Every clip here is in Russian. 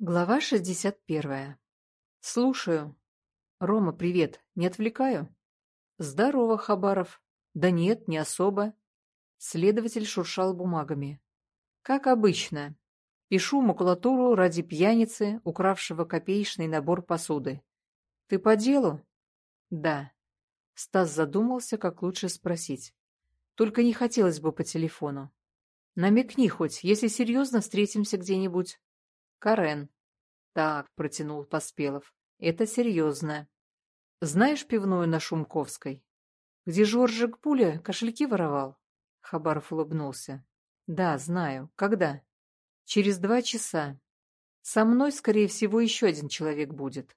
Глава шестьдесят первая. Слушаю. Рома, привет. Не отвлекаю? Здорово, Хабаров. Да нет, не особо. Следователь шуршал бумагами. Как обычно. Пишу макулатуру ради пьяницы, укравшего копеечный набор посуды. Ты по делу? Да. Стас задумался, как лучше спросить. Только не хотелось бы по телефону. Намекни хоть, если серьезно встретимся где-нибудь. Карен. Так, протянул Поспелов. Это серьезно. Знаешь пивную на Шумковской? Где Жоржик Пуля кошельки воровал? Хабаров улыбнулся. Да, знаю. Когда? Через два часа. Со мной, скорее всего, еще один человек будет.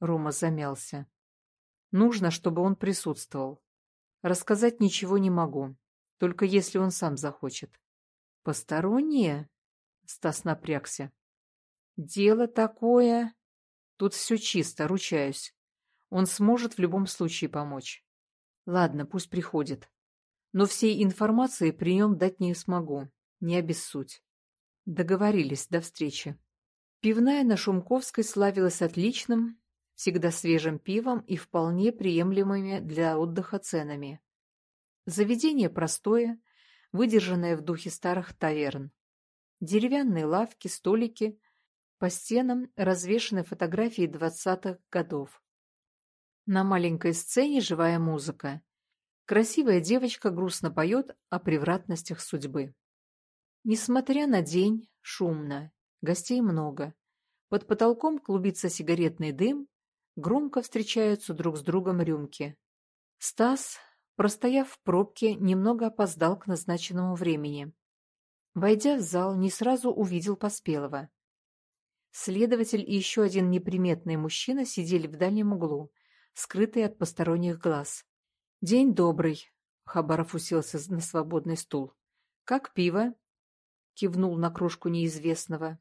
Рома замялся. Нужно, чтобы он присутствовал. Рассказать ничего не могу, только если он сам захочет. Посторонние? Стас напрягся. Дело такое... Тут все чисто, ручаюсь. Он сможет в любом случае помочь. Ладно, пусть приходит. Но всей информации при нем дать не смогу. Не обессудь. Договорились, до встречи. Пивная на Шумковской славилась отличным, всегда свежим пивом и вполне приемлемыми для отдыха ценами. Заведение простое, выдержанное в духе старых таверн. Деревянные лавки, столики, по стенам развешаны фотографии двадцатых годов. На маленькой сцене живая музыка. Красивая девочка грустно поет о превратностях судьбы. Несмотря на день, шумно, гостей много. Под потолком клубится сигаретный дым, громко встречаются друг с другом рюмки. Стас, простояв в пробке, немного опоздал к назначенному времени. Войдя в зал, не сразу увидел Поспелого. Следователь и еще один неприметный мужчина сидели в дальнем углу, скрытые от посторонних глаз. «День добрый», — Хабаров уселся на свободный стул. «Как пиво?» — кивнул на кружку неизвестного,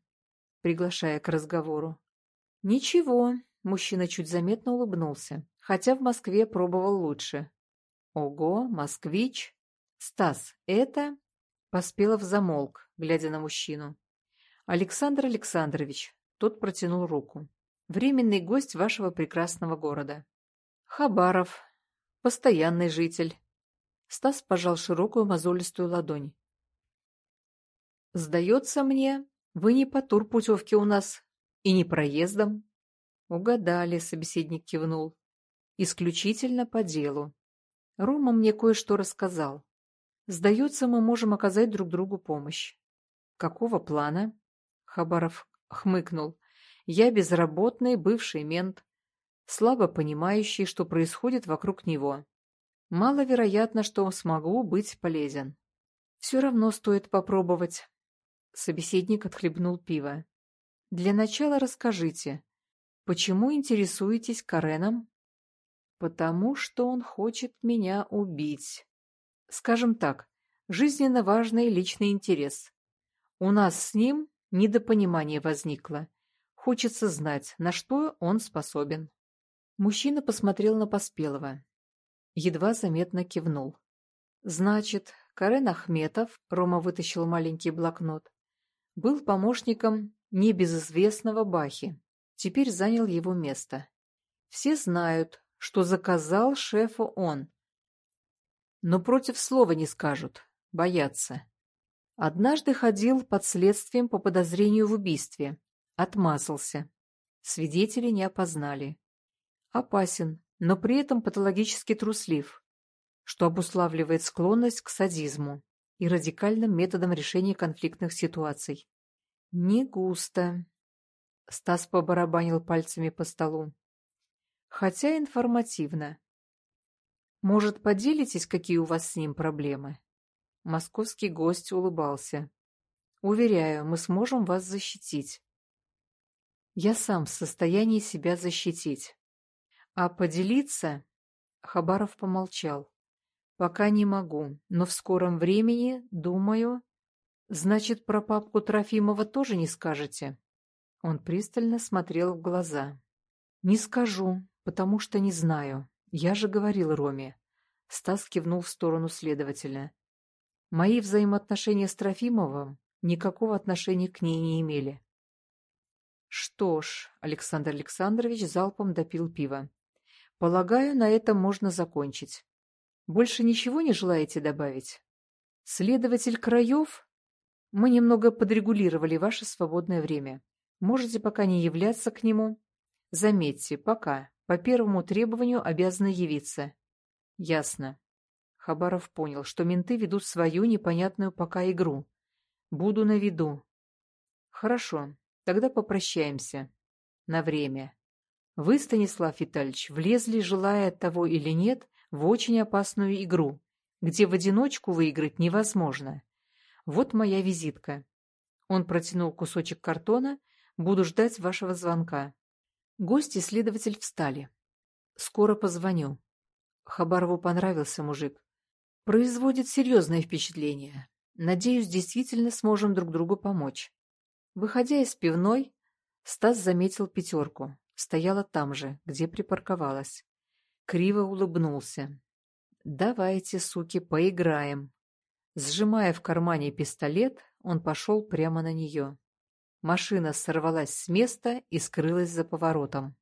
приглашая к разговору. «Ничего», — мужчина чуть заметно улыбнулся, хотя в Москве пробовал лучше. «Ого, москвич!» «Стас, это...» Поспелов замолк, глядя на мужчину. «Александр Александрович, тот протянул руку. «Временный гость вашего прекрасного города». «Хабаров. Постоянный житель». Стас пожал широкую мозолистую ладонь. «Сдается мне, вы не по турпутевке у нас и не проездом». «Угадали», — собеседник кивнул. «Исключительно по делу. Рома мне кое-что рассказал. Сдается, мы можем оказать друг другу помощь». «Какого плана?» Хабаров хмыкнул. Я безработный бывший мент, слабо понимающий, что происходит вокруг него. Маловероятно, что смогу быть полезен. Все равно стоит попробовать. Собеседник отхлебнул пиво. Для начала расскажите, почему интересуетесь Кареном? Потому что он хочет меня убить. Скажем так, жизненно важный личный интерес. У нас с ним Недопонимание возникло. Хочется знать, на что он способен. Мужчина посмотрел на Поспелого. Едва заметно кивнул. Значит, Карен Ахметов, Рома вытащил маленький блокнот, был помощником небезызвестного Бахи. Теперь занял его место. Все знают, что заказал шефу он. Но против слова не скажут, боятся. Однажды ходил под следствием по подозрению в убийстве. Отмазался. Свидетели не опознали. Опасен, но при этом патологически труслив, что обуславливает склонность к садизму и радикальным методам решения конфликтных ситуаций. Не густо. Стас побарабанил пальцами по столу. Хотя информативно. Может, поделитесь, какие у вас с ним проблемы? Московский гость улыбался. «Уверяю, мы сможем вас защитить». «Я сам в состоянии себя защитить. А поделиться...» Хабаров помолчал. «Пока не могу, но в скором времени, думаю...» «Значит, про папку Трофимова тоже не скажете?» Он пристально смотрел в глаза. «Не скажу, потому что не знаю. Я же говорил Роме». Стас кивнул в сторону следователя. Мои взаимоотношения с Трофимовым никакого отношения к ней не имели. Что ж, Александр Александрович залпом допил пиво. Полагаю, на этом можно закончить. Больше ничего не желаете добавить? Следователь Краев? Мы немного подрегулировали ваше свободное время. Можете пока не являться к нему. Заметьте, пока. По первому требованию обязаны явиться. Ясно. Хабаров понял, что менты ведут свою непонятную пока игру. Буду на виду. Хорошо, тогда попрощаемся. На время. Вы, Станислав Витальевич, влезли, желая того или нет, в очень опасную игру, где в одиночку выиграть невозможно. Вот моя визитка. Он протянул кусочек картона. Буду ждать вашего звонка. Гости следователь встали. Скоро позвоню. Хабарову понравился мужик. Производит серьезное впечатление. Надеюсь, действительно сможем друг другу помочь. Выходя из пивной, Стас заметил пятерку. Стояла там же, где припарковалась. Криво улыбнулся. «Давайте, суки, поиграем». Сжимая в кармане пистолет, он пошел прямо на нее. Машина сорвалась с места и скрылась за поворотом.